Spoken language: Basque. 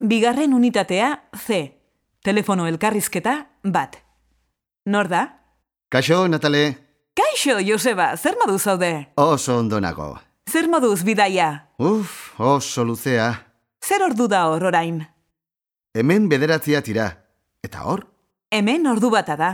Bigarren unitatea C. Telefono elkarrizketa bat. Nor da? Kaixo, Natale. Kaixo, Joseba, zer moduz zaude? Oso ondo nago. Zer moduz, bidaia? Uf, oso luzea. Zer ordu da hor orain? Hemen bederatzia tira. Eta hor? Hemen ordu bata da.